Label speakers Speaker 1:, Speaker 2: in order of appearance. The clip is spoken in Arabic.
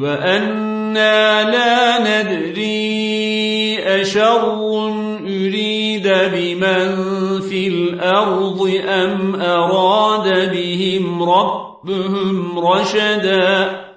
Speaker 1: وأنا لا ندري أشر أريد بمن في الأرض أم أراد بهم ربهم رشدا